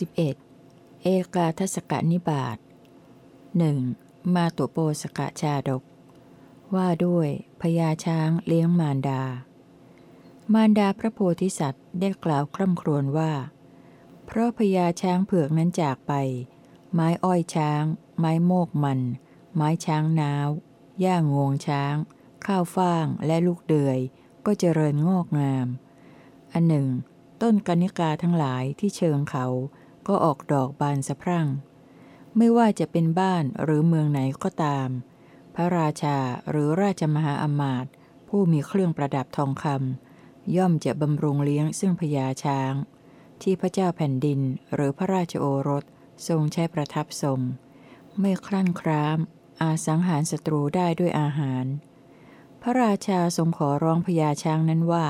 11. เอกาทศกนิบาตหนึ่งมาตุโปสกะชาดก ว่าด้วยพญาช้างเลี้ยงมารดา มารดาพระโพธิสัตว์ได้กล่าวคร่ำครวญว่า เพราะพญาช้างเผือกนั้นจากไป ไม้อ้อยช้าง ไม้โมกมัน ไม้ช้างนาวย่างงวงช้าง ข้าวฟ่างและลูกเดือย ก็เจริญงอกงาม อันหนึ่ง ต้นกนิกาทั้งหลายที่เชิงเขา ก็ออกดอกบานสะพรั่ง ไม่ว่าจะเป็นบ้านหรือเมืองไหนก็ตาม พระราชาหรือราชมหาอมาตย์ผู้มีเครื่องประดับทองคำย่อมจะบำรุงเลี้ยงซึ่งพญาช้าง ที่พระเจ้าแผ่นดินหรือพระราชโอรสทรงใช้ประทับทรง ไม่คลั่นคราม อาสังหารศัตรูได้ด้วยอาหาร พระราชาทรงขอร้องพญาช้างนั้นว่า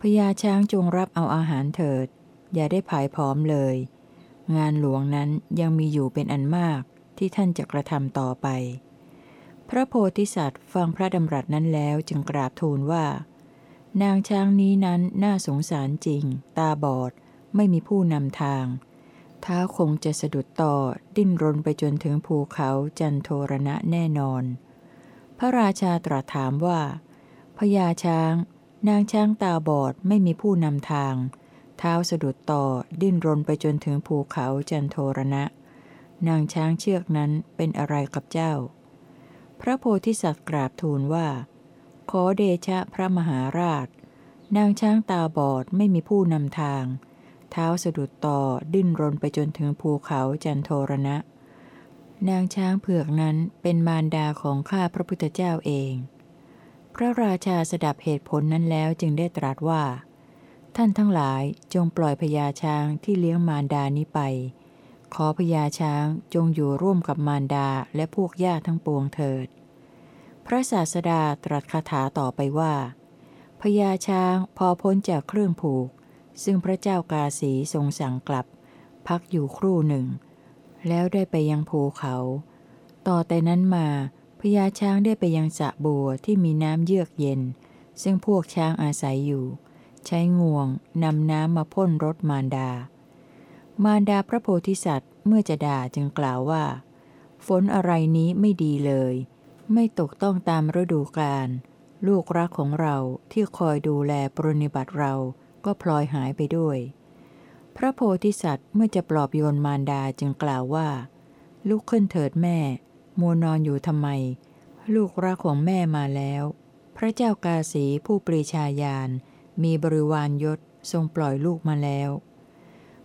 พญาช้างจงรับเอาอาหารเถิด อย่าได้ผายผอมเลย งานหลวงนั้นยังมีอยู่เป็นอันมากที่ท่านจะกระทำต่อไป พระโพธิสัตว์ฟังพระดำรัสนั้นแล้วจึงกราบทูลว่า นางช้างนี้นั้นน่าสงสารจริง ตาบอด ไม่มีผู้นำทาง เท้าคงจะสะดุดต่อดิ้นรนไปจนถึงภูเขาจันโทรณะแน่นอน พระราชาตรัสถามว่าพญาช้าง นางช้างตาบอดไม่มีผู้นำทาง เท้าสะดุดต่อดิ้นรนไปจนถึงภูเขาจันโทรณะ นางช้างเชือกนั้นเป็นอะไรกับเจ้า พระโพธิสัตว์กราบทูลว่า ขอเดชะพระมหาราช นางช้างตาบอดไม่มีผู้นำทาง เท้าสะดุดต่อดิ้นรนไปจนถึงภูเขาจันโทรณะ นางช้างเผือกนั้นเป็นมารดาของข้าพระพุทธเจ้าเอง พระราชาสดับเหตุผลนั้นแล้วจึงได้ตรัสว่า ท่านทั้งหลายจงปล่อยพญาช้างที่เลี้ยงมารดานี้ไป ขอพญาช้างจงอยู่ร่วมกับมารดาและพวกญาติทั้งปวงเถิด พระศาสดาตรัสคาถาต่อไปว่าพญาช้างพอพ้นจากเครื่องผูก ซึ่งพระเจ้ากาสีทรงสั่งกลับ พักอยู่ครู่หนึ่ง แล้วได้ไปยังภูเขา ต่อแต่นั้นมาพญาช้างได้ไปยังสะบัวที่มีน้ำเยือกเย็น ซึ่งพวกช้างอาศัยอยู่ ใช้งวงนำน้ำมาพ่นรถมารดา มารดาพระโพธิสัตว์เมื่อจะด่าจึงกล่าวว่า ฝนอะไรนี้ไม่ดีเลย ไม่ตกต้องตามฤดูกาลลูกรักของเราที่คอยดูแลปรนิบัติเราก็พลอยหายไปด้วย พระโพธิสัตว์เมื่อจะปลอบโยนมารดาจึงกล่าวว่า ลูกขึ้นเถิดแม่ มัวนอนอยู่ทำไม ลูกรักของแม่มาแล้ว พระเจ้ากาสีผู้ปรีชาญาณ มีบริวารยศทรงปล่อยลูกมาแล้ว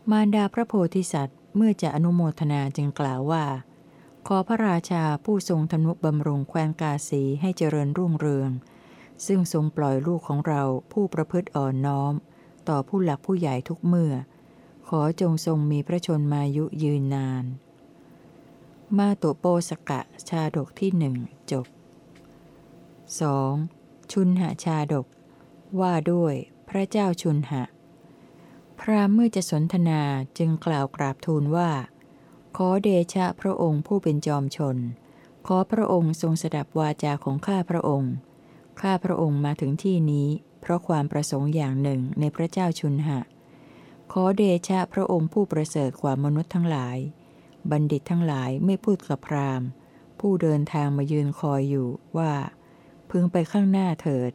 มารดาพระโพธิสัตว์เมื่อจะอนุโมทนาจึงกล่าวว่า ขอพระราชาผู้ทรงธนุบำรุงแคว้นกาสีให้เจริญรุ่งเรือง ซึ่งทรงปล่อยลูกของเราผู้ประพฤติอ่อนน้อม ต่อผู้หลักผู้ใหญ่ทุกเมื่อ ขอจงทรงมีพระชนมายุยืนนาน มาตุโปสกะชาดกที่หนึ่งจบ 2. ชุนหาชาดก ว่าด้วยพระเจ้าชุนหะ พระเมื่อจะสนทนาจึงกล่าวกราบทูลว่า ขอเดชะพระองค์ผู้เป็นจอมชน ขอพระองค์ทรงสดับวาจาของข้าพระองค์ ข้าพระองค์มาถึงที่นี้ เพราะความประสงค์อย่างหนึ่งในพระเจ้าชุนหะ ขอเดชะพระองค์ผู้ประเสริฐกว่ามนุษย์ทั้งหลาย บัณฑิตทั้งหลายไม่พูดกับพราหมณ์ ผู้เดินทางมายืนคอยอยู่ว่า พึงไปข้างหน้าเถิด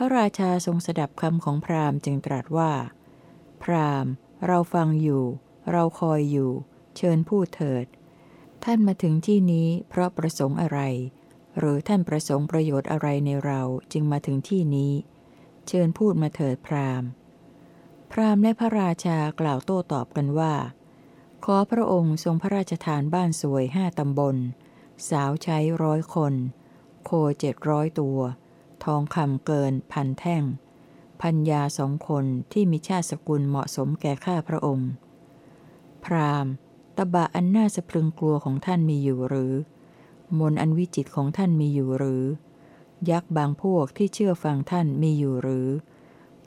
ระราชาทรงสดับคำของพราหมณ์จึงตรัสว่า พราหมณ์ เราฟังอยู่ เราคอยอยู่ เชิญพูดเถิด ท่านมาถึงที่นี้เพราะประสงค์อะไร หรือท่านประสงค์ประโยชน์อะไรในเราจึงมาถึงที่นี้ เชิญพูดมาเถิดพราหมณ์ พราหมณ์และพระราชากล่าวโต้ตอบกันว่า ขอพระองค์ทรงพระราชทานบ้านสวยห้าตำบล สาวใช้ร้อยคน โคเจ็ดร้อยตัว ทองคำเกินพันแท่ง พัญญาสองคนที่มีชาติสกุลเหมาะสมแก่ข้าพระองค์ พรามตบะอันน่าสะพรึงกลัวของท่านมีอยู่หรือ มนอันวิจิตของท่านมีอยู่หรือ ยักษ์บางพวกที่เชื่อฟังท่านมีอยู่หรือ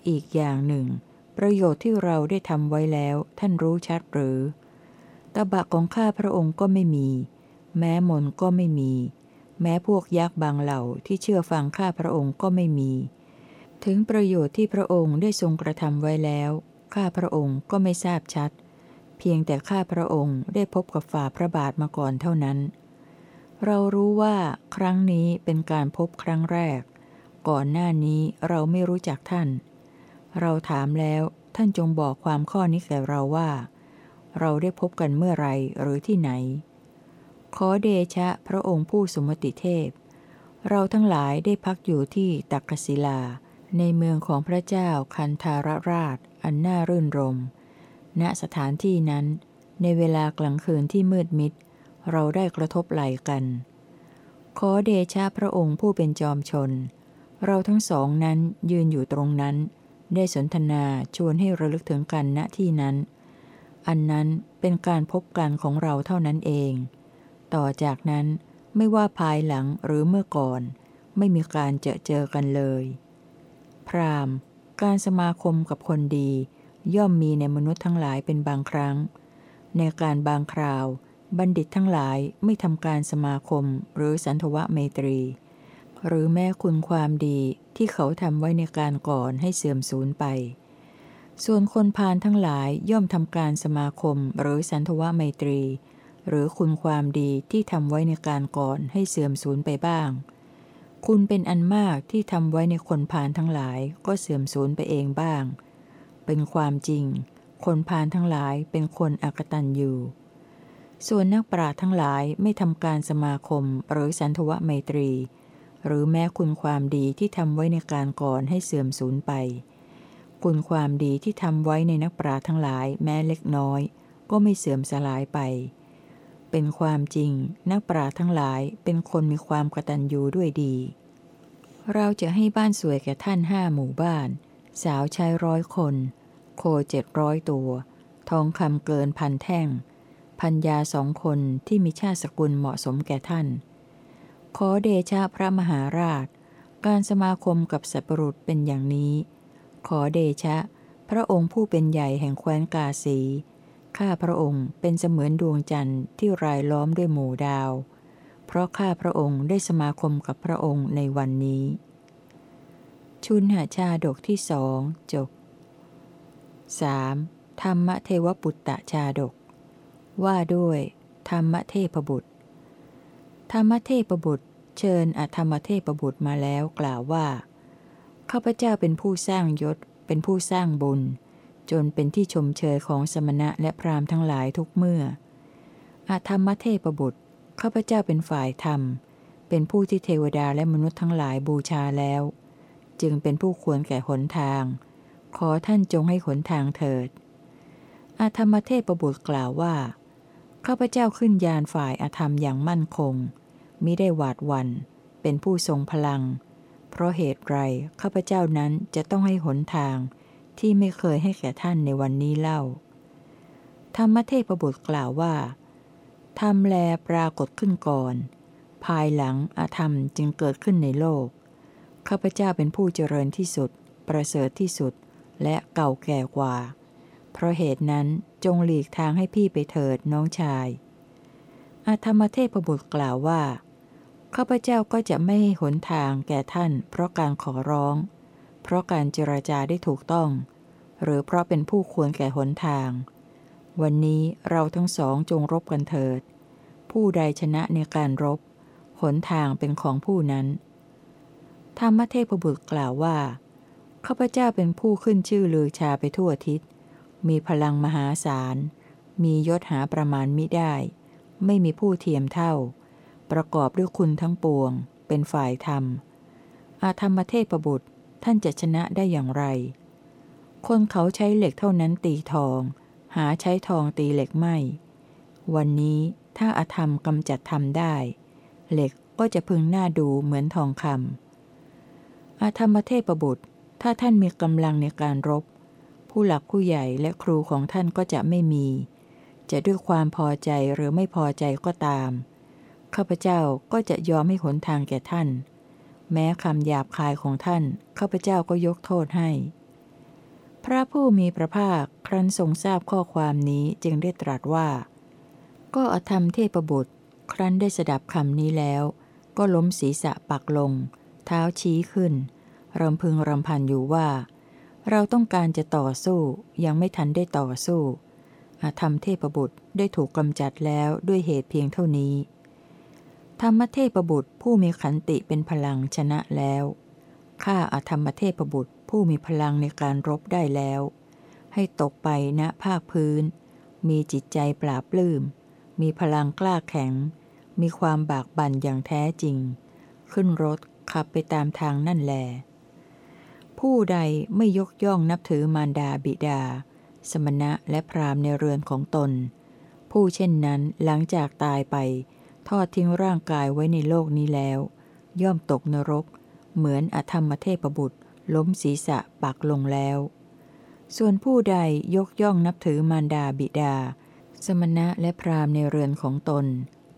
อีกอย่างหนึ่ง ประโยชน์ที่เราได้ทำไว้แล้วท่านรู้ชัดหรือตบะของข้าพระองค์ก็ไม่มี แม้มนก็ไม่มี แม้พวกยักษ์บางเหล่าที่เชื่อฟังข้าพระองค์ก็ไม่มี ถึงประโยชน์ที่พระองค์ได้ทรงกระทำไว้แล้ว ข้าพระองค์ก็ไม่ทราบชัด เพียงแต่ข้าพระองค์ได้พบกับฝ่าพระบาทมาก่อนเท่านั้น เรารู้ว่าครั้งนี้เป็นการพบครั้งแรก ก่อนหน้านี้เราไม่รู้จักท่าน เราถามแล้วท่านจงบอกความข้อนี้แก่เราว่า เราได้พบกันเมื่อไรหรือที่ไหน ขอเดชะพระองค์ผู้สมติเทพ เราทั้งหลายได้พักอยู่ที่ตักกศิลา ในเมืองของพระเจ้าคันธารราช อันน่ารื่นรม ณสถานที่นั้น ในเวลากลางคืนที่มืดมิด เราได้กระทบไหลกัน ขอเดชะพระองค์ผู้เป็นจอมชน เราทั้งสองนั้นยืนอยู่ตรงนั้น ได้สนทนาชวนให้ระลึกถึงกันณที่นั้น อันนั้นเป็นการพบกันของเราเท่านั้นเอง ต่อจากนั้นไม่ว่าภายหลังหรือเมื่อก่อน ไม่มีการเจอเจอกันเลย พรามการสมาคมกับคนดี ย่อมมีในมนุษย์ทั้งหลายเป็นบางครั้ง ในการบางคราว บัณฑิตทั้งหลายไม่ทำการสมาคมหรือสันทวะเมตรี หรือแม้คุณความดีที่เขาทำไว้ในการก่อนให้เสื่อมสูญไป ส่วนคนพาลทั้งหลายย่อมทำการสมาคมหรือสันทวะไมตรี หรือคุณความดีที่ทำไว้ในการก่อนให้เสื่อมสูญไปบ้าง คุณเป็นอันมากที่ทำไว้ในคนพาลทั้งหลายก็เสื่อมสูญไปเองบ้าง เป็นความจริง คนพาลทั้งหลายเป็นคนอกตันอยู่ ส่วนนักปราชญ์ทั้งหลายไม่ทำการสมาคมหรือสันทวไมตรี หรือแม้คุณความดีที่ทำไว้ในการก่อนให้เสื่อมสูญไป คุณความดีที่ทำไว้ในนักปราชญ์ทั้งหลายแม้เล็กน้อย ก็ไม่เสื่อมสลายไป เป็นความจริง นักปราทั้งหลายเป็นคนมีความกตัญญูด้วยดี เราจะให้บ้านสวยแก่ท่านห้าหมู่บ้าน สาวใช้ร้อยคน โคเจ็ดร้อยตัว ทองคำเกินพันแท่ง พัญญาสองคนที่มีชาติสกุลเหมาะสมแก่ท่าน ขอเดชะพระมหาราช การสมาคมกับสัตว์ปรุษเป็นอย่างนี้ ขอเดชะ พระองค์ผู้เป็นใหญ่แห่งแคว้นกาสี ข้าพระองค์เป็นเสมือนดวงจันทร์ที่รายล้อมด้วยหมู่ดาว เพราะข้าพระองค์ได้สมาคมกับพระองค์ในวันนี้ ชุนหาชาดกที่สองจบ 3. ธรรมเทวปุตตะชาดก ว่าด้วย ธรรมเทพบุตร ธรรมเทพบุตร เชิญอธรรมเทพบุตรมาแล้วกล่าวว่า ข้าพเจ้าเป็นผู้สร้างยศ เป็นผู้สร้างบุญ จนเป็นที่ชมเชยของสมณะและพราหมณ์ทั้งหลายทุกเมื่อ อาธรรมเทพบุตรข้าพเจ้าเป็นฝ่ายธรรม เป็นผู้ที่เทวดาและมนุษย์ทั้งหลายบูชาแล้ว จึงเป็นผู้ควรแก่หนทาง ขอท่านจงให้หนทางเถิด อาธรรมเทพบุตรกล่าวว่าข้าพเจ้าขึ้นยานฝ่ายอาธรรมอย่างมั่นคงมิได้หวาดวัน่นเป็นผู้ทรงพลัง เพราะเหตุไรข้าพเจ้านั้นจะต้องให้หนทาง ที่ไม่เคยให้แก่ท่านในวันนี้เล่า ธรรมเทพบุตรกล่าวว่าธรรมแลปรากฏขึ้นก่อน ภายหลังอาธรรมจึงเกิดขึ้นในโลก ข้าพเจ้าเป็นผู้เจริญที่สุด ประเสริฐที่สุด และเก่าแก่กว่า เพราะเหตุนั้นจงหลีกทางให้พี่ไปเถิดน้องชาย อาธรรมเทพบุตรกล่าวว่า ข้าพเจ้าก็จะไม่ให้หนทางแก่ท่าน เพราะการขอร้อง เพราะการเจรจาได้ถูกต้อง หรือเพราะเป็นผู้ควรแก่หนทาง วันนี้เราทั้งสองจงรบกันเถิด ผู้ใดชนะในการรบ หนทางเป็นของผู้นั้น ธรรมเทพบุตรกล่าวว่า ข้าพเจ้าเป็นผู้ขึ้นชื่อลือชาไปทั่วทิศ มีพลังมหาศาล มียศหาประมาณมิได้ ไม่มีผู้เทียมเท่า ประกอบด้วยคุณทั้งปวง เป็นฝ่ายธรรมอาธรรมเทพบุตร ท่านจะชนะได้อย่างไร คนเขาใช้เหล็กเท่านั้นตีทอง หาใช้ทองตีเหล็กไม่ วันนี้ถ้าอาธรรมกำจัดธรรมได้ เหล็กก็จะพึงหน้าดูเหมือนทองคำอาธรรมเทพบุตร ถ้าท่านมีกำลังในการรบ ผู้หลักผู้ใหญ่และครูของท่านก็จะไม่มี จะด้วยความพอใจหรือไม่พอใจก็ตาม ข้าพเจ้าก็จะยอมให้หนทางแก่ท่าน แม้คำหยาบคายของท่านข้าพเจ้าก็ยกโทษให้ พระผู้มีพระภาคครั้นทรงทราบข้อความนี้จึงได้ตรัสว่า ก็อธรรมเทพบุตร ครั้นได้สดับคำนี้แล้ว ก็ล้มศีรษะปักลง เท้าชี้ขึ้นรำพึงรำพันอยู่ว่า เราต้องการจะต่อสู้ยังไม่ทันได้ต่อสู้ออาธรรมเทพบุตรได้ถูกกำจัดแล้วด้วยเหตุเพียงเท่านี้ ธรรมเทพบุตรผู้มีขันติเป็นพลังชนะแล้วฆ่าอธรรมเทพบุตรผู้มีพลังในการรบได้แล้ว ให้ตกไปณภาคพื้น มีจิตใจปราบปลื้ม มีพลังกล้าแข็ง มีความบากบั่นอย่างแท้จริง ขึ้นรถขับไปตามทางนั่นแล ผู้ใดไม่ยกย่องนับถือมารดาบิดา สมณะและพรามในเรือนของตน ผู้เช่นนั้นหลังจากตายไป ทอดทิ้งร่างกายไว้ในโลกนี้แล้ว ย่อมตกนรก เหมือนอธรรมเทพบุตร ล้มศีรษะปักลงแล้ว ส่วนผู้ใดยกย่องนับถือมารดาบิดา สมณะและพรามในเรือนของตน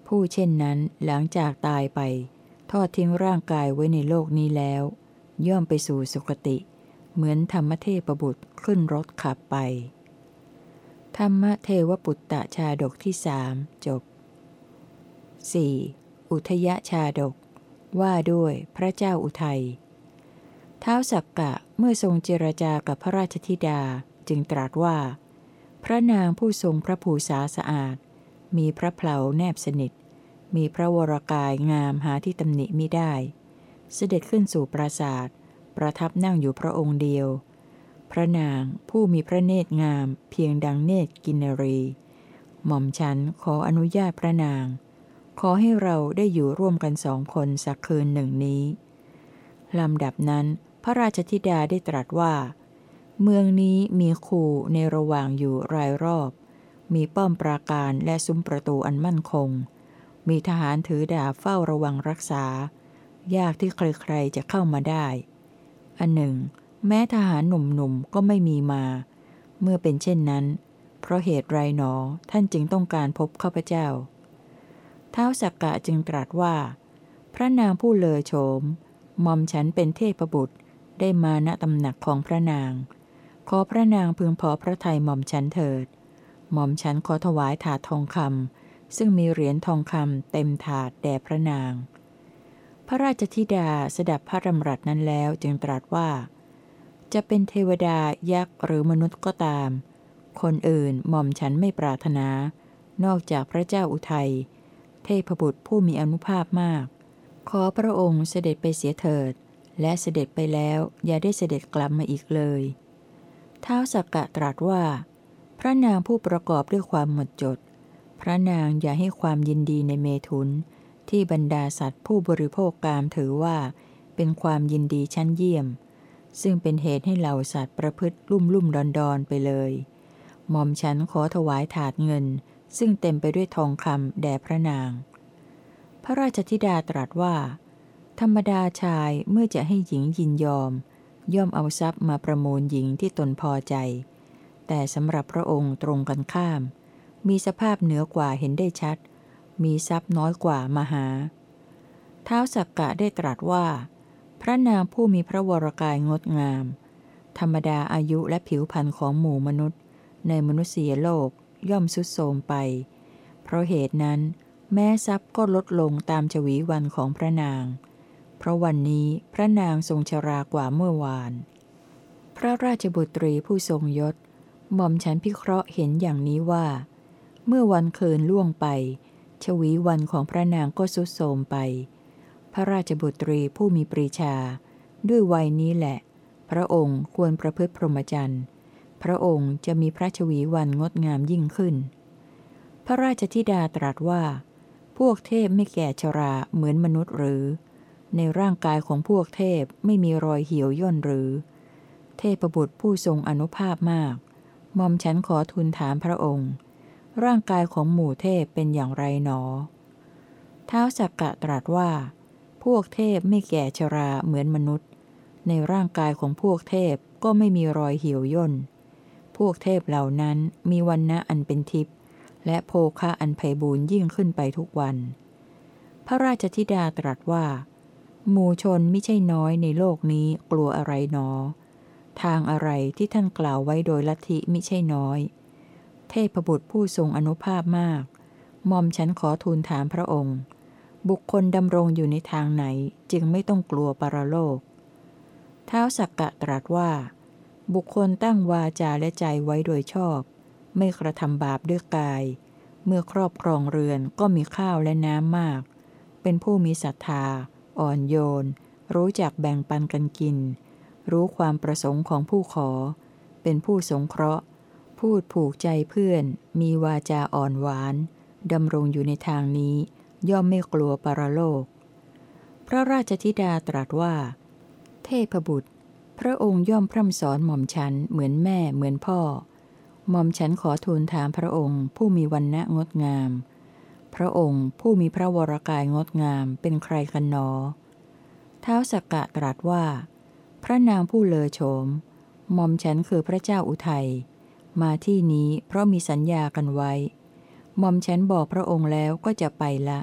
ผู้เช่นนั้นหลังจากตายไป ทอดทิ้งร่างกายไว้ในโลกนี้แล้ว ย่อมไปสู่สุคติ เหมือนธรรมเทพบุตรขึ้นรถขับไป ธรรมเทวปุตตะชาดกที่สามจบ 4. อุทยชาดก ว่าด้วยพระเจ้าอุทัย เท้าสักกะเมื่อทรงเจรจากับพระราชธิดาจึงตรัสว่า พระนางผู้ทรงพระภูษาสะอาด มีพระเพลาแนบสนิท มีพระวรกายงามหาที่ตำหนิมิได้ เสด็จขึ้นสู่ปราสาทประทับนั่งอยู่พระองค์เดียว พระนางผู้มีพระเนตรงามเพียงดังเนตรกินรี หม่อมฉันขออนุญาตพระนาง ขอให้เราได้อยู่ร่วมกันสองคนสักคืนหนึ่งนี้ ลำดับนั้นพระราชธิดาได้ตรัสว่า เมืองนี้มีคูในระหว่างอยู่รายรอบ มีป้อมปราการและซุ้มประตูอันมั่นคง มีทหารถือดาบเฝ้าระวังรักษา ยากที่ใครๆจะเข้ามาได้ อันหนึ่ง แม้ทหารหนุ่มๆก็ไม่มีมา เมื่อเป็นเช่นนั้น เพราะเหตุไรหนอท่านจึงต้องการพบข้าพเจ้า เท้าสักกะจึงตรัสว่า พระนางผู้เลอโฉมมอมฉันเป็นเทพบุตรได้มาณตำหนักของพระนาง ขอพระนางพึงพอพระทัยหม่อมฉันเถิด หม่อมฉันขอถวายถาดทองคำซึ่งมีเหรียญทองคำเต็มถาดแด่พระนาง พระราชธิดาสดับพระดำรัสนั้นแล้วจึงตรัสว่า จะเป็นเทวดายักษ์หรือมนุษย์ก็ตาม คนอื่นหม่อมฉันไม่ปรารถนา นอกจากพระเจ้าอุทัย เทพบุตรผู้มีอนุภาพมาก ขอพระองค์เสด็จไปเสียเถิด และเสด็จไปแล้วอย่าได้เสด็จกลับมาอีกเลยท้าวสักกะตรัสว่า พระนางผู้ประกอบด้วยความหมดจด พระนางอย่าให้ความยินดีในเมถุน ที่บรรดาสัตว์ผู้บริโภคกามถือว่า เป็นความยินดีชั้นเยี่ยม ซึ่งเป็นเหตุให้เหล่าสัตว์ประพฤติลุ่มลุ่มดอนดอนไปเลย หม่อมฉันขอถวายถาดเงิน ซึ่งเต็มไปด้วยทองคำแด่พระนาง พระราชธิดาตรัสว่า ธรรมดาชายเมื่อจะให้หญิงยินยอม ย่อมเอาทรัพย์มาประมูลหญิงที่ตนพอใจ แต่สำหรับพระองค์ตรงกันข้าม มีสภาพเหนือกว่าเห็นได้ชัด มีทรัพย์น้อยกว่ามหา เท้าสักกะได้ตรัสว่า พระนางผู้มีพระวรกายงดงาม ธรรมดาอายุและผิวพรรณของหมู่มนุษย์ ในมนุษยโลก ย่อมสุดโทมไป เพราะเหตุนั้น แม้ทรัพย์ก็ลดลงตามชวีวันของพระนาง เพราะวันนี้พระนางทรงชรากว่าเมื่อวาน พระราชบุตรีผู้ทรงยศหม่อมฉันพิเคราะห์เห็นอย่างนี้ว่า เมื่อวันคืนล่วงไป ชวีวันของพระนางก็สุดโทมไป พระราชบุตรีผู้มีปรีชา ด้วยวัยนี้แหละ พระองค์ควรประพฤติพรหมจรรย์ พระองค์จะมีพระชวีวันงดงามยิ่งขึ้น พระราชธิดาตรัสว่า พวกเทพไม่แก่ชราเหมือนมนุษย์หรือ ในร่างกายของพวกเทพไม่มีรอยเหี่ยวย่นหรือ เทพบุตรผู้ทรงอนุภาพมากมอมฉันขอทูลถามพระองค์ ร่างกายของหมู่เทพเป็นอย่างไรหนอ เท้าสักกะตรัสว่า พวกเทพไม่แก่ชราเหมือนมนุษย์ ในร่างกายของพวกเทพก็ไม่มีรอยเหี่ยวย่น พวกเทพเหล่านั้นมีวันณะอันเป็นทิพย์และโภคะอันไพบูรยิ่งขึ้นไปทุกวัน พระราชธิดาตรัสว่า หมู่ชนไม่ใช่น้อยในโลกนี้กลัวอะไรหนอ ทางอะไรที่ท่านกล่าวไว้โดยลัทธิไม่ใช่น้อย เทพบุตรผู้ทรงอนุภาพมากมอมฉันขอทูลถามพระองค์ บุคคลดำรงอยู่ในทางไหนจึงไม่ต้องกลัวปรโลก เท้าสักกะตรัสว่า บุคคลตั้งวาจาและใจไว้โดยชอบ ไม่กระทำบาปด้วยกาย เมื่อครอบครองเรือนก็มีข้าวและน้ำมาก เป็นผู้มีศรัทธา อ่อนโยน รู้จักแบ่งปันกันกิน รู้ความประสงค์ของผู้ขอ เป็นผู้สงเคราะห์ พูดผูกใจเพื่อน มีวาจาอ่อนหวานดำรงอยู่ในทางนี้ ย่อมไม่กลัวปรโลก พระราชธิดาตรัสว่า เทพบุตร พระองค์ย่อมพร่ำสอนหม่อมฉันเหมือนแม่เหมือนพ่อ หม่อมฉันขอทูลถามพระองค์ผู้มีวันณะงดงาม พระองค์ผู้มีพระวรกายงดงามเป็นใครกันหนอ เท้าสกกะตรัสว่า พระนางผู้เลอโฉม หม่อมฉันคือพระเจ้าอุทัย มาที่นี้เพราะมีสัญญากันไว้ หม่อมฉันบอกพระองค์แล้วก็จะไปละ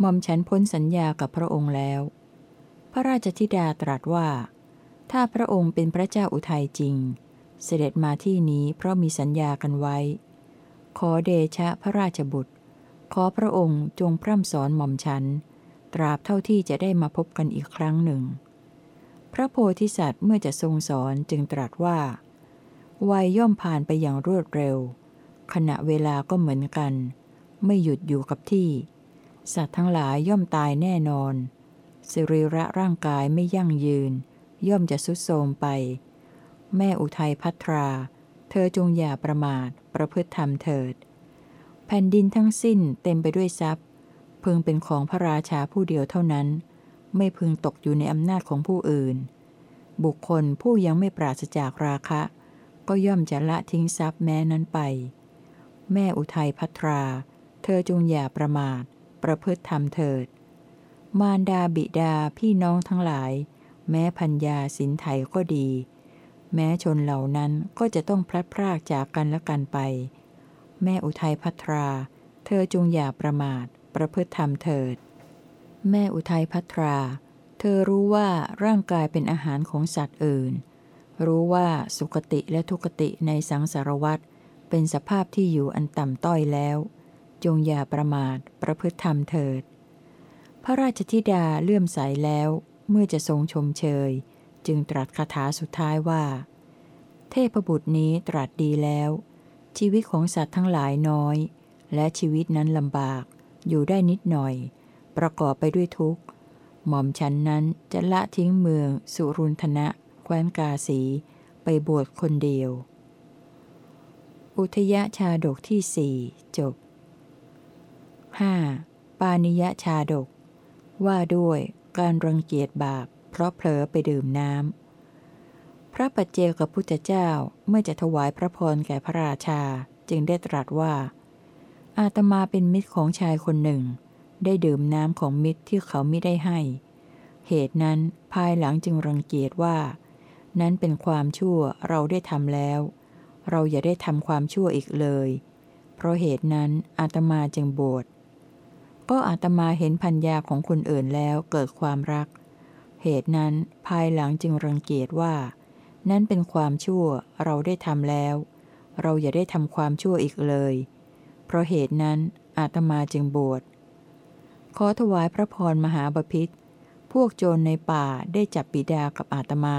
หม่อมฉันพ้นสัญญากับพระองค์แล้ว พระราชธิดาตรัสว่า ถ้าพระองค์เป็นพระเจ้าอุทัยจริง เสด็จมาที่นี้เพราะมีสัญญากันไว้ ขอเดชะพระราชบุตร ขอพระองค์จงพร่ำสอนหม่อมฉัน ตราบเท่าที่จะได้มาพบกันอีกครั้งหนึ่ง พระโพธิสัตว์เมื่อจะทรงสอนจึงตรัสว่า วัยย่อมผ่านไปอย่างรวดเร็ว ขณะเวลาก็เหมือนกัน ไม่หยุดอยู่กับที่ สัตว์ทั้งหลายย่อมตายแน่นอนสิริระร่างกายไม่ยั่งยืน ย่อมจะสุดโทมไป แม่อุทัยพัทรา เธอจงอย่าประมาท ประพฤติธรรมเถิด แผ่นดินทั้งสิ้นเต็มไปด้วยทรัพย์ พึงเป็นของพระราชาผู้เดียวเท่านั้น ไม่พึงตกอยู่ในอำนาจของผู้อื่น บุคคลผู้ยังไม่ปราศจากราคะ ก็ย่อมจะละทิ้งทรัพย์แม้นั้นไป แม่อุทัยพัทรา เธอจงอย่าประมาท ประพฤติธรรมเถิด มารดาบิดาพี่น้องทั้งหลาย แม้พัญญาสินไทยก็ดี แม้ชนเหล่านั้นก็จะต้องพลัดพรากจากกันและกันไป แม่อุทัยพัทรา เธอจงอย่าประมาท ประพฤติธรรมเถิด แม่อุทัยพัทรา เธอรู้ว่าร่างกายเป็นอาหารของสัตว์อื่น รู้ว่าสุคติและทุกติในสังสารวัตรเป็นสภาพที่อยู่อันต่ำต้อยแล้ว จงอย่าประมาท ประพฤติธรรมเถิด พระราชธิดาเลื่อมใสแล้ว เมื่อจะทรงชมเชย จึงตรัสคาถาสุดท้ายว่า เทพบุตรนี้ตรัสดีแล้ว ชีวิตของสัตว์ทั้งหลายน้อย และชีวิตนั้นลำบาก อยู่ได้นิดหน่อย ประกอบไปด้วยทุกข์ หม่อมฉันนั้นจะละทิ้งเมือง สุรุนทนะแคว้นกาสี ไปบวชคนเดียว อุทยชาดกที่สี่จบ 5. ปานิยชาดก ว่าด้วย การรังเกียจบาป เพราะเผลอไปดื่มน้ำ พระปัจเจกับพุทธเจ้าเมื่อจะถวายพระพรแก่พระราชาจึงได้ตรัสว่า อาตมาเป็นมิตรของชายคนหนึ่ง ได้ดื่มน้ำของมิตรที่เขาไม่ได้ให้ เหตุนั้นภายหลังจึงรังเกียจว่า นั้นเป็นความชั่วเราได้ทำแล้ว เราอย่าได้ทำความชั่วอีกเลย เพราะเหตุนั้นอาตมาจึงบวช ก็อาตมาเห็นพัญญาของคนอื่นแล้วเกิดความรัก เหตุนั้นภายหลังจึงรังเกียจว่า นั่นเป็นความชั่วเราได้ทำแล้ว เราอย่าได้ทำความชั่วอีกเลย เพราะเหตุนั้นอาตมาจึงบวชขอถวายพระพรมหาบพิษพวกโจรในป่าได้จับปิดากับอาตมา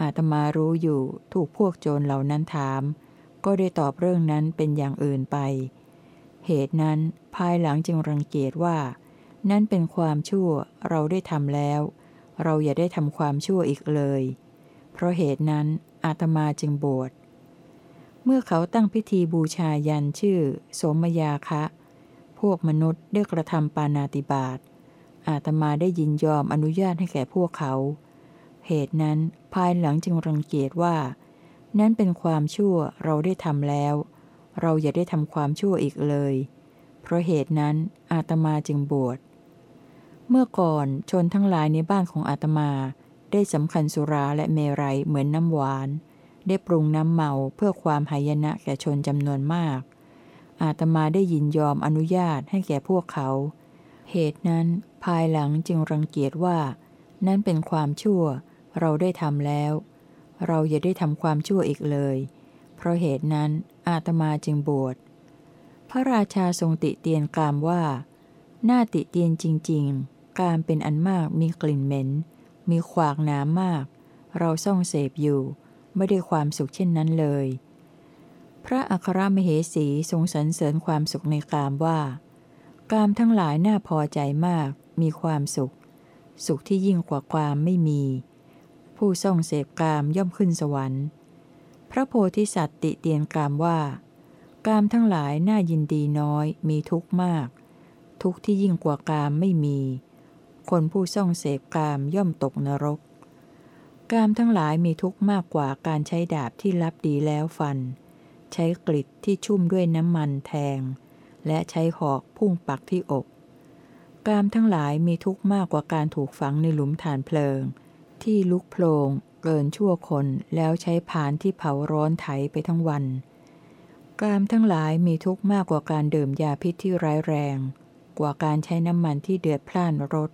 อาตมารู้อยู่ถูกพวกโจรเหล่านั้นถาม ก็ได้ตอบเรื่องนั้นเป็นอย่างอื่นไป เหตุนั้นภายหลังจึงรังเกียจว่า นั่นเป็นความชั่วเราได้ทำแล้ว เราอย่าได้ทำความชั่วอีกเลย เพราะเหตุนั้นอาตมาจึงบวชเมื่อเขาตั้งพิธีบูชายันชื่อ สมยาคะ พวกมนุษย์ได้กระทำปานาติบาตอาตมาได้ยินยอมอนุญาตให้แก่พวกเขา เหตุนั้นภายหลังจึงรังเกียจว่า นั้นเป็นความชั่วเราได้ทำแล้ว เราอย่าได้ทำความชั่วอีกเลย เพราะเหตุนั้นอาตมาจึงบวช เมื่อก่อนชนทั้งหลายในบ้านของอาตมาได้สำคัญสุราและเมรัยเหมือนน้ำหวาน ได้ปรุงน้ำเมาเพื่อความหายนะแก่ชนจำนวนมาก อาตมาได้ยินยอมอนุญาตให้แก่พวกเขา เหตุนั้นภายหลังจึงรังเกียจว่า นั้นเป็นความชั่ว เราได้ทำแล้ว เราอย่าได้ทำความชั่วอีกเลย เพราะเหตุนั้น อาตมาจึงบวช พระราชาทรงติเตียนกามว่า หน้าติเตียนจริง ๆ การเป็นอันมากมีกลิ่นเหม็น มีขวากน้ำมาก เราส่องเสพอยู่ ไม่ได้ความสุขเช่นนั้นเลย พระอัครมเหสีทรงสรรเสริญความสุขในกามว่า กามทั้งหลายน่าพอใจมาก มีความสุข สุขที่ยิ่งกว่าความไม่มี ผู้ทรงเสพกามย่อมขึ้นสวรรค์ พระโพธิสัตว์ติเตียนกามว่ากามทั้งหลายน่ายินดีน้อย มีทุกข์มาก ทุกข์ที่ยิ่งกว่ากามไม่มี คนผู้ทรงเสพกามย่อมตกนรก กามทั้งหลายมีทุกข์มากกว่าการใช้ดาบที่รับดีแล้วฟัน ใช้กลิดที่ชุ่มด้วยน้ำมันแทง และใช้หอกพุ่งปักที่อก กามทั้งหลายมีทุกข์มากกว่าการถูกฝังในหลุมฐานเพลิง ที่ลุกโพลง เกินชั่วคนแล้วใช้ผานที่เผาร้อนไถไปทั้งวัน กามทั้งหลายมีทุกข์มากกว่าการดื่มยาพิษที่ร้ายแรง กว่าการใช้น้ำมันที่เดือดพล่านรถ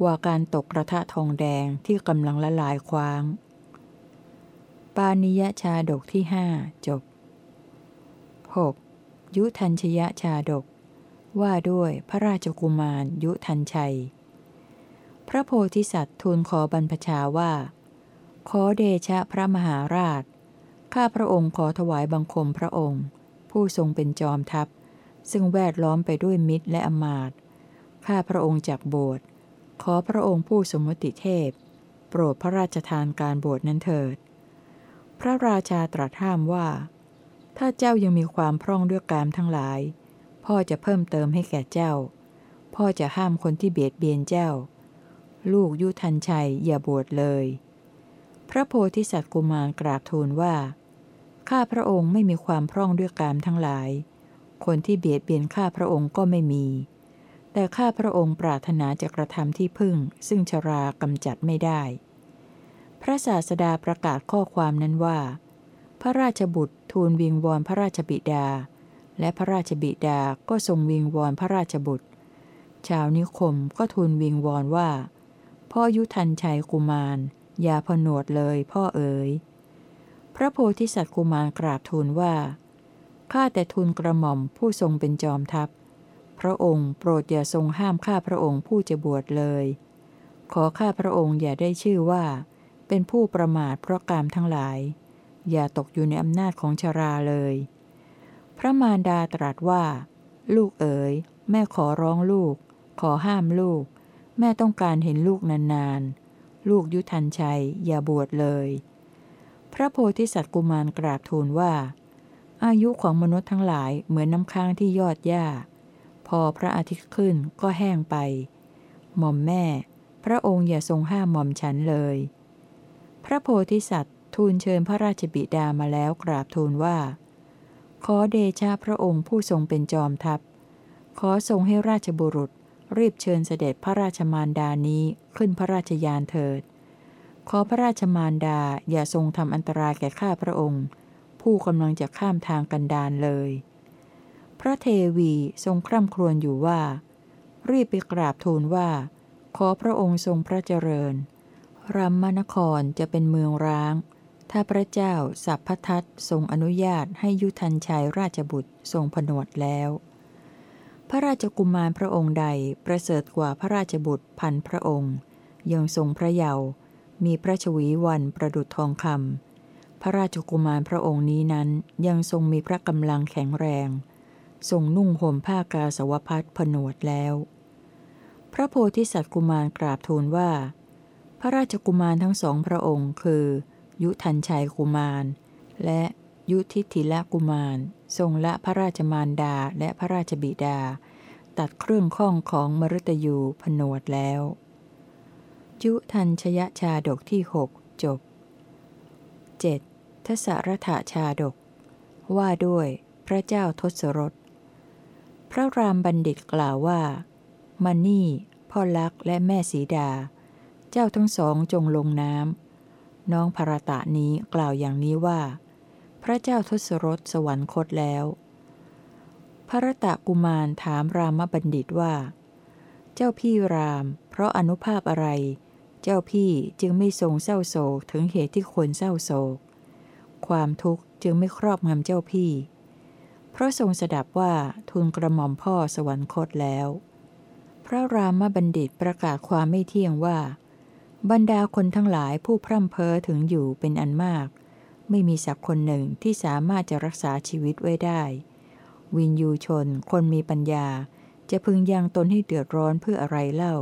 กว่าการตกกระทะทองแดงที่กำลังละลายคว้าง ปานิยชาดกที่ห้าจบ 6. ยุทัญชยชาดก ว่าด้วยพระราชกุมารยุทัญชัย พระโพธิสัตว์ทูลขอบรรพชาว่า ขอเดชะพระมหาราช ข้าพระองค์ขอถวายบังคมพระองค์ ผู้ทรงเป็นจอมทัพ ซึ่งแวดล้อมไปด้วยมิตรและอมาตข้าพระองค์จากโบสถ์ขอพระองค์ผู้สมมติเทพ โปรดพระราชทานการโบสถ์นั้นเถิด พระราชาตรัสห้ามว่า ถ้าเจ้ายังมีความพร่องด้วยกามทั้งหลาย พ่อจะเพิ่มเติมให้แก่เจ้า พ่อจะห้ามคนที่เบียดเบียนเจ้า ลูกยุทันชัยอย่าบวชเลย พระโพธิสัตว์กุมารกราบทูลว่า ข้าพระองค์ไม่มีความพร่องด้วยกามทั้งหลาย คนที่เบียดเบียนข้าพระองค์ก็ไม่มี แต่ข้าพระองค์ปรารถนาจะกระทำที่พึ่ง ซึ่งชรากำจัดไม่ได้ พระศาสดาประกาศข้อความนั้นว่า พระราชบุตรทูลวิงวอนพระราชบิดา และพระราชบิดาก็ทรงวิงวอนพระราชบุตร ชาวนิคมก็ทูลวิงวอนว่าพ่อยุทันชัยกุมาร อย่าผนวดเลยพ่อเอ๋ย พระโพธิสัตว์กุมารกราบทูลว่า ข้าแต่ทูลกระหม่อมผู้ทรงเป็นจอมทัพ พระองค์โปรดอย่าทรงห้ามข้าพระองค์ผู้จะบวชเลย ขอข้าพระองค์อย่าได้ชื่อว่า เป็นผู้ประมาทเพราะกามทั้งหลาย อย่าตกอยู่ในอำนาจของชราเลย พระมารดาตรัสว่า ลูกเอ๋ย แม่ขอร้องลูก ขอห้ามลูก แม่ต้องการเห็นลูกนานๆ ลูกยุทันชัย อย่าบวชเลย พระโพธิสัตว์กุมารกราบทูลว่า อายุของมนุษย์ทั้งหลายเหมือนน้ำค้างที่ยอดหญ้า พอพระอาทิตย์ขึ้นก็แห้งไป หม่อมแม่ พระองค์อย่าทรงห้ามหม่อมฉันเลย พระโพธิสัตว์ทูลเชิญพระราชบิดามาแล้วกราบทูลว่า ขอเดชะพระองค์ผู้ทรงเป็นจอมทัพ ขอทรงให้ราชบุรุษ รีบเชิญเสด็จพระราชมารดานี้ขึ้นพระราชยานเถิด ขอพระราชมารดาอย่าทรงทำอันตรายแก่ข้าพระองค์ ผู้กำลังจะข้ามทางกันดานเลย พระเทวีทรงคร่ำครวญอยู่ว่า รีบไปกราบทูลว่า ขอพระองค์ทรงพระเจริญรัมมนครจะเป็นเมืองร้าง ถ้าพระเจ้าสัพพทัตทรงอนุญาตให้ยุทันชัยราชบุตรทรงผนวดแล้ว พระราชกุมารพระองค์ใดประเสริฐกว่าพระราชบุตรพันพระองค์ ยังทรงพระเยาว์มีพระชวีวันประดุจทองคำพระราชกุมารพระองค์นี้นั้นยังทรงมีพระกำลังแข็งแรง ทรงนุ่งห่มผ้ากาสวพัดผนวดแล้ว พระโพธิสัตว์กุมารกราบทูลว่า พระราชกุมารทั้งสองพระองค์คือ ยุทันชัยกุมาร และยุทิธิละกุมาร ทรงละพระราชมารดาและพระราชบิดา ตัดเครื่องข้องของมรุตยูผนวดแล้วยุทันชยชาดกที่หกจบ 7. ทศรถชาดก ว่าด้วยพระเจ้าทศรถ พระรามบัณฑิตกล่าวว่า มานี่พ่อลักและแม่สีดา เจ้าทั้งสองจงลงน้ำน้องภรตะนี้กล่าวอย่างนี้ว่า พระเจ้าทศรถสวรรคตแล้ว พระตะกุมารถามรามบัณฑิตว่า เจ้าพี่ราม เพราะอนุภาพอะไร เจ้าพี่จึงไม่ทรงเศร้าโศกถึงเหตุที่ควรเศร้าโศก ความทุกข์จึงไม่ครอบงำเจ้าพี่ เพราะทรงสดับว่าทูลกระหม่อมพ่อสวรรคตแล้ว พระรามบัณฑิตประกาศความไม่เที่ยงว่า บรรดาคนทั้งหลายผู้พร่ำเพ้อถึงอยู่เป็นอันมาก ไม่มีสักคนหนึ่งที่สามารถจะรักษาชีวิตไว้ได้ วินยูชน คนมีปัญญา จะพึงยังตนให้เดือดร้อนเพื่ออะไรเล่า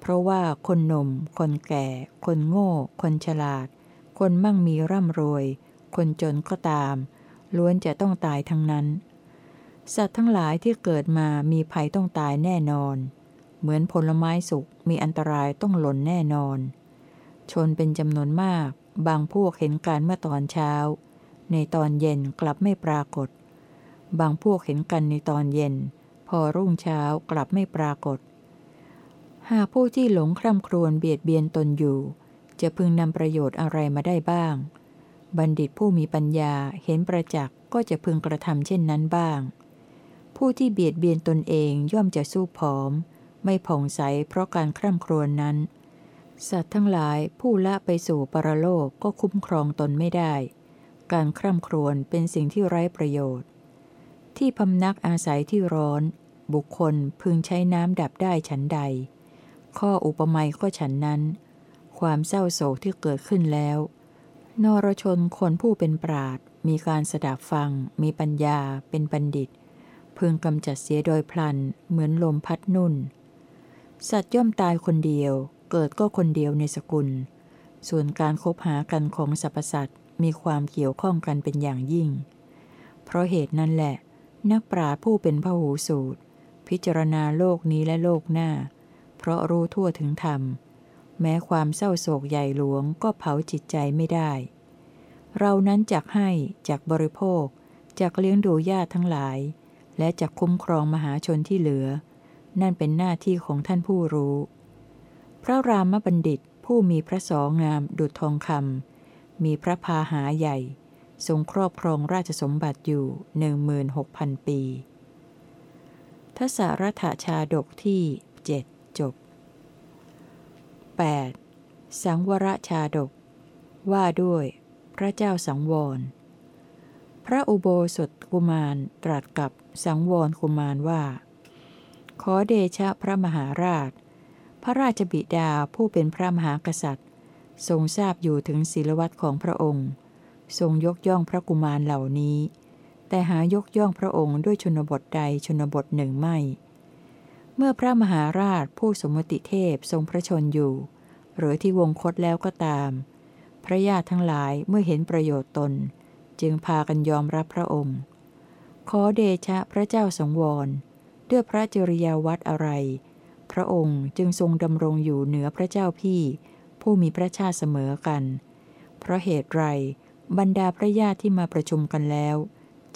เพราะว่าคนหนุ่ม คนแก่ คนโง่ คนฉลาด คนมั่งมีร่ำรวย คนจนก็ตาม ล้วนจะต้องตายทั้งนั้น สัตว์ทั้งหลายที่เกิดมามีภัยต้องตายแน่นอน เหมือนผลไม้สุกมีอันตรายต้องหล่นแน่นอน ชนเป็นจำนวนมาก บางพวกเห็นการเมื่อตอนเช้า ในตอนเย็นกลับไม่ปรากฏ บางพวกเห็นกันในตอนเย็น พอรุ่งเช้ากลับไม่ปรากฏ หากผู้ที่หลงคร่ำครวญเบียดเบียนตนอยู่ จะพึงนำประโยชน์อะไรมาได้บ้าง บัณฑิตผู้มีปัญญาเห็นประจักษ์ก็จะพึงกระทำเช่นนั้นบ้าง ผู้ที่เบียดเบียนตนเองย่อมจะสู้ผอม ไม่ผ่องใสเพราะการคร่ำครวญนนั้น สัตว์ทั้งหลายผู้ละไปสู่ปรโลกก็คุ้มครองตนไม่ได้ การคร่ำครวญเป็นสิ่งที่ไร้ประโยชน์ ที่พำนักอาศัยที่ร้อน บุคคลพึงใช้น้ำดับได้ฉันใด ข้ออุปมาก็ฉันนั้น ความเศร้าโศกที่เกิดขึ้นแล้ว นรชนคนผู้เป็นปราดมีการสดับฟัง มีปัญญา เป็นบัณฑิต พึงกำจัดเสียโดยพลัน เหมือนลมพัดนุ่น สัตว์ย่อมตายคนเดียว เกิดก็คนเดียวในสกุล ส่วนการคบหากันของสรรพสัตว์มีความเกี่ยวข้องกันเป็นอย่างยิ่ง เพราะเหตุนั้นแหละ นักปราชญ์ผู้เป็นพหูสูตร พิจารณาโลกนี้และโลกหน้า เพราะรู้ทั่วถึงธรรม แม้ความเศร้าโศกใหญ่หลวงก็เผาจิตใจไม่ได้ เรานั้นจักให้จากบริโภคจากเลี้ยงดูญาติทั้งหลาย และจากคุ้มครองมหาชนที่เหลือ นั่นเป็นหน้าที่ของท่านผู้รู้ พระรามบัณฑิตผู้มีพระสองามดุจทองคำมีพระพาหาใหญ่ ทรงครอบครองราชสมบัติอยู่หนึ่งมืนหกพันปีทศรัฐชาดกที่เจ็ดจบ 8. สังวรชาดก ว่าด้วยพระเจ้าสังวร พระอุโบสถกุมารตรัสกับสังวรกุมารว่า ขอเดชะพระมหาราช พระราชบิดาผู้เป็นพระมหากษัตริย์ ทรงทราบอยู่ถึงศีลวัตรของพระองค์ ทรงยกย่องพระกุมารเหล่านี้ แต่หายกย่องพระองค์ด้วยชนบทใดชนบทหนึ่งไม่ เมื่อพระมหาราชผู้สมมติเทพทรงพระชนอยู่ หรือที่วงคตแล้วก็ตาม พระญาติทั้งหลายเมื่อเห็นประโยชน์ตน จึงพากันยอมรับพระองค์ ขอเดชะพระเจ้าสงวร ด้วยพระจริยาวัดอะไร พระองค์จึงทรงดำรงอยู่เหนือพระเจ้าพี่ ผู้มีพระชาติเสมอกัน เพราะเหตุไรบรรดาพระญาติที่มาประชุมกันแล้ว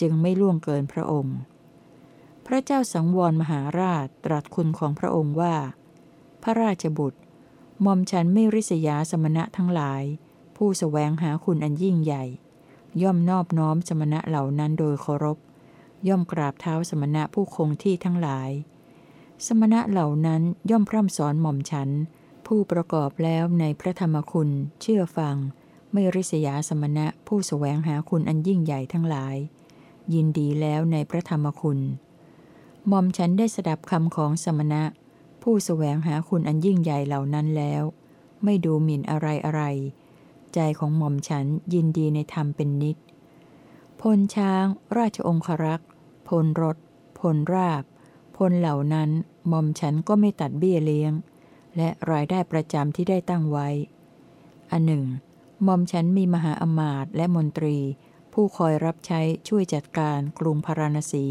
จึงไม่ล่วงเกินพระองค์ พระเจ้าสังวรมหาราชตรัสคุณของพระองค์ว่า พระราชบุตรมอมฉันไม่ริษยาสมณะทั้งหลาย ผู้สแสวงหาคุณอันยิ่งใหญ่ ย่อมนอบน้อมสมณะเหล่านั้นโดยเคารพ ย่อมกราบเท้าสมณะผู้คงที่ทั้งหลาย สมณะเหล่านั้นย่อมพร่ำสอนหม่อมฉัน ผู้ประกอบแล้วในพระธรรมคุณ เชื่อฟัง ไม่ริษยาสมณะผู้สแสวงหาคุณอันยิ่งใหญ่ทั้งหลาย ยินดีแล้วในพระธรรมคุณหม่อมฉันได้สดับคำของสมณะ ผู้สแสวงหาคุณอันยิ่งใหญ่เหล่านั้นแล้ว ไม่ดูหมิ่นอะไรอะไร ใจของหม่อมฉันยินดีในธรรมเป็นนิดพลช้าง ราชองครักษ์พลรถพลราบ พลเหล่านั้นหม่อมฉันก็ไม่ตัดเบี้ยเลี้ยง และรายได้ประจำที่ได้ตั้งไว้ อันหนึ่งหม่อมฉันมีมหาอมาตย์และมนตรี ผู้คอยรับใช้ช่วยจัดการกรุงพาราณสี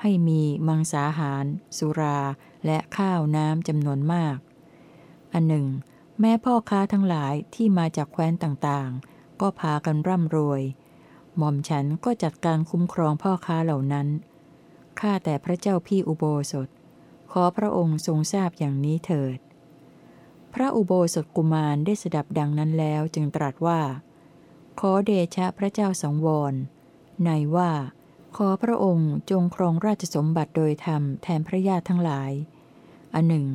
ให้มีมังสาหาร สุราและข้าวน้ำจำนวนมาก อันหนึ่ง แม่พ่อค้าทั้งหลายที่มาจากแคว้นต่างๆ ก็พากันร่ำรวย หม่อมฉันก็จัดการคุ้มครองพ่อค้าเหล่านั้น ข้าแต่พระเจ้าพี่อุโบสถ ขอพระองค์ทรงทราบอย่างนี้เถิด พระอุโบสถกุมารได้สดับดังนั้นแล้วจึงตรัสว่า ขอเดชะพระเจ้าสังวร ในว่า ขอพระองค์จงครองราชสมบัติโดยธรรมแทนพระญาติทั้งหลาย อันหนึ่ง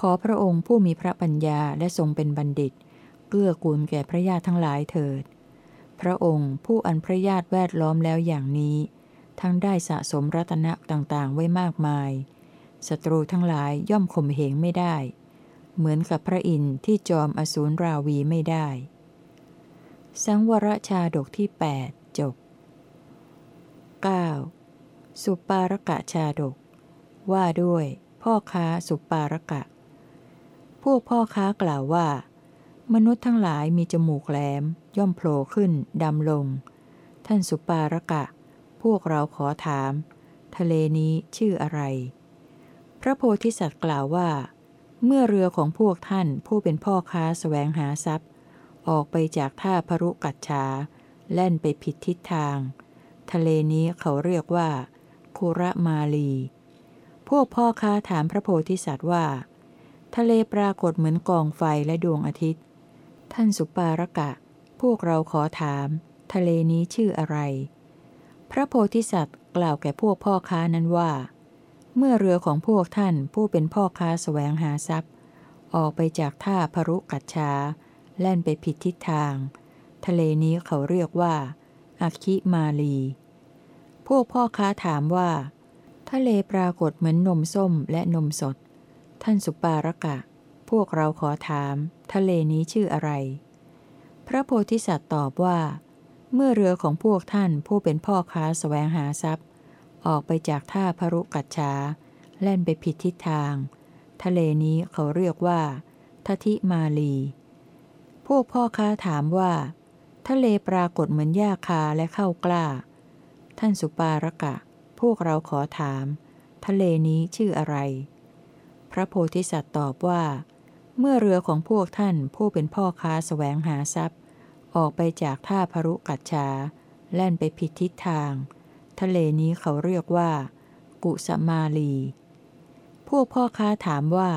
ขอพระองค์ผู้มีพระปัญญาและทรงเป็นบัณฑิต เกื้อกูลแก่พระญาติทั้งหลายเถิด พระองค์ผู้อันพระญาติแวดล้อมแล้วอย่างนี้ ทั้งได้สะสมรัตนะต่างๆ ไว้มากมาย ศัตรูทั้งหลายย่อมข่มเหงไม่ได้ เหมือนกับพระอินทร์ที่จอมอสูรราวีไม่ได้ สังวรชาดกที่ 8 จบ 9. สุปารกะชาดก ว่าด้วย พ่อค้าสุปารกะ พวกพ่อค้ากล่าวว่า มนุษย์ทั้งหลายมีจมูกแหลม ย่อมโผล่ขึ้นดำลง ท่านสุปารกะ พวกเราขอถาม ทะเลนี้ชื่ออะไร พระโพธิสัตว์กล่าวว่า เมื่อเรือของพวกท่านผู้เป็นพ่อค้าสแสวงหาทรัพย์ ออกไปจากท่าพรุกัจฉาแล่นไปผิดทิศทาง ทะเลนี้เขาเรียกว่า คุระมาลี พวกพ่อค้าถามพระโพธิสัตว์ว่า ทะเลปรากฏเหมือนกองไฟและดวงอาทิตย์ ท่านสุปารกะ พวกเราขอถาม ทะเลนี้ชื่ออะไร พระโพธิสัตว์กล่าวแก่พวกพ่อค้านั้นว่า เมื่อเรือของพวกท่านผู้เป็นพ่อค้าสแสวงหาทรัพย์ ออกไปจากท่าพรุกัจฉาแล่นไปผิดทิศทาง ทะเลนี้เขาเรียกว่าอัคคิมาลี พวกพ่อค้าถามว่า ทะเลปรากฏเหมือนนมส้มและนมสด ท่านสุปารกะ พวกเราขอถาม ทะเลนี้ชื่ออะไร พระโพธิสัตว์ตอบว่า เมื่อเรือของพวกท่านผู้เป็นพ่อค้าสแสวงหาทรัพย์ ออกไปจากท่าพรุกัจฉาแล่นไปผิดทิศทาง ทะเลนี้เขาเรียกว่าทัทิมาลี พวกพ่อค้าถามว่า ทะเลปรากฏเหมือนหญ้าคาและข้าวกล้า ท่านสุปารกะ พวกเราขอถาม ทะเลนี้ชื่ออะไร พระโพธิสัตว์ตอบว่า เมื่อเรือของพวกท่านผู้เป็นพ่อค้าสแสวงหาทรัพย์ ออกไปจากท่าพรุกัจฉาแล่นไปผิดทิศทาง ทะเลนี้เขาเรียกว่า กุสมาลี พวกพ่อค้าถามว่า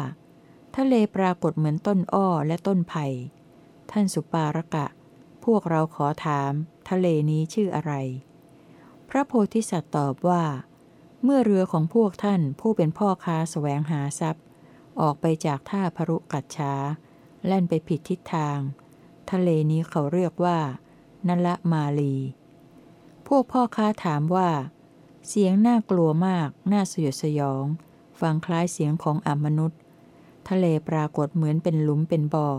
ทะเลปรากฏเหมือนต้นอ้อและต้นไผ่ ท่านสุปารกะ พวกเราขอถาม ทะเลนี้ชื่ออะไร พระโพธิสัตว์ตอบว่า เมื่อเรือของพวกท่านผู้เป็นพ่อค้าสแสวงหาทรัพย์ ออกไปจากท่าพรุกัจฉาแล่นไปผิดทิศทาง ทะเลนี้เขาเรียกว่านัละมาลี พวกพ่อค้าถามว่า เสียงน่ากลัวมาก น่าสยดสยอง ฟังคล้ายเสียงของอมนุษย์ ทะเลปรากฏเหมือนเป็นหลุมเป็นบ่อ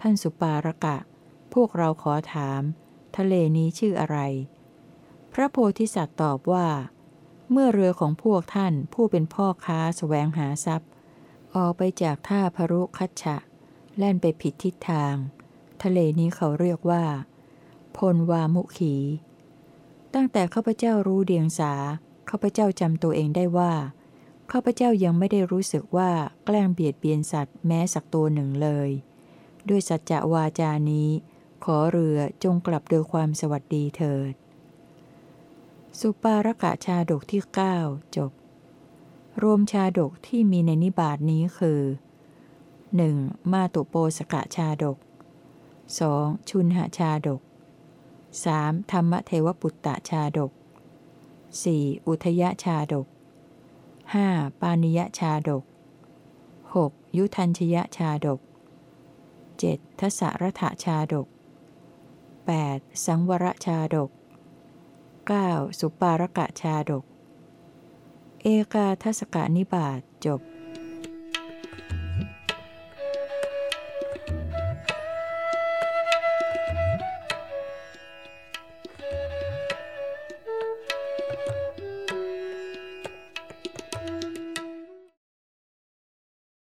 ท่านสุปารกะ พวกเราขอถาม ทะเลนี้ชื่ออะไร พระโพธิสัตว์ตอบว่า เมื่อเรือของพวกท่านผู้เป็นพ่อค้าสแสวงหาทรัพย์ ออกไปจากท่าพรุคัชชะ แล่นไปผิดทิศทาง ทะเลนี้เขาเรียกว่า พลวามุขี ตั้งแต่ข้าพเจ้ารู้เดียงสาข้าพเจ้าจำตัวเองได้ว่าข้าพเจ้ายังไม่ได้รู้สึกว่าแกล้งเบียดเบียนสัตว์แม้สักตัวหนึ่งเลย ด้วยสัจจะวาจานี้ ขอเรือจงกลับโดยความสวัสดีเถิด สุปารกะชาดกที่ 9 จบ รวมชาดกที่มีในนิบาทนี้คือ 1. มาตุโปสกะชาดก 2. ชุนหชาดก 3. ธรรมเทวปุตตะชาดก 4. อุทยชาดก 5. ปานิยชาดก 6. ยุทัญชยชาดก 7. ทศรถชาดก 8. สังวรชาดก 9. สุปารกะชาดก เอกาทศกานิบาตจบ